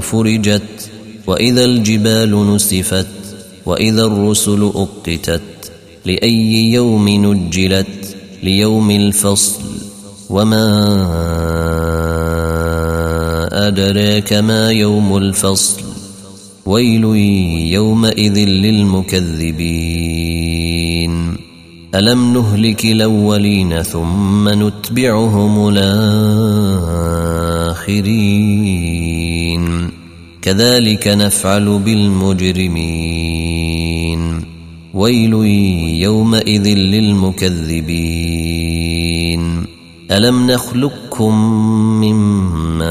فرجت وإذا الجبال نسفت وإذا الرسل أقتت لأي يوم نجلت ليوم الفصل. وما أدراك ما يوم الفصل. ويل يومئذ للمكذبين. ألم نهلك الأولين ثم نتبعهم الآخرين؟ كذلك نفعل بالمجرمين. ويل يومئذ للمكذبين. ألم نخلقكم من ماء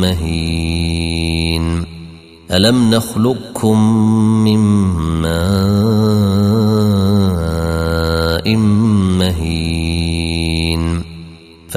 مهين؟ ألم نخلقكم من ماء مهين؟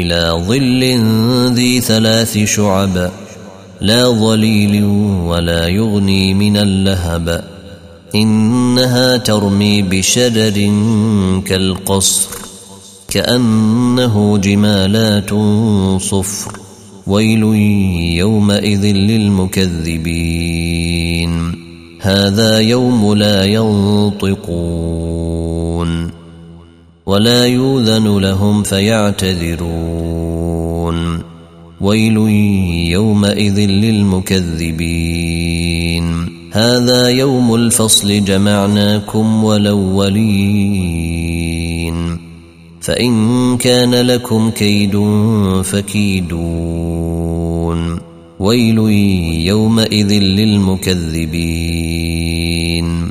إلى ظل ذي ثلاث شعب لا ظليل ولا يغني من اللهب. إنها ترمي بشرر كالقصر كأنه جمالات صفر. ويل يومئذ للمكذبين هذا يوم لا ينطقون. ولا يوذن لهم فيعتذرون. ويل يومئذ للمكذبين. هذا يوم الفصل جمعناكم ولولين فإن كان لكم كيد فكيدون. ويل يومئذ للمكذبين.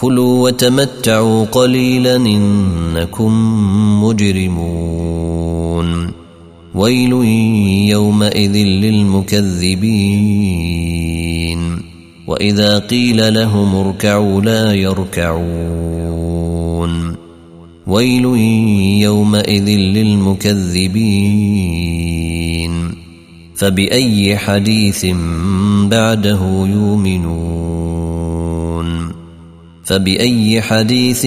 كلوا وتمتعوا قليلا إنكم مجرمون. ويل يومئذ للمكذبين. وإذا قيل لهم اركعوا لا يركعون. ويل يومئذ للمكذبين. فبأي حديث بعده يؤمنون؟ فبأي حديث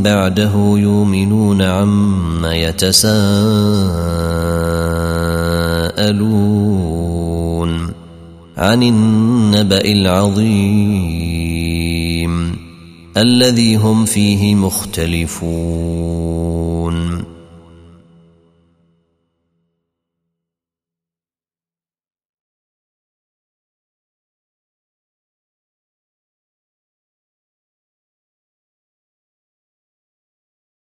بعده يؤمنون عما يتساءلون عن النبأ العظيم الذي هم فيه مختلفون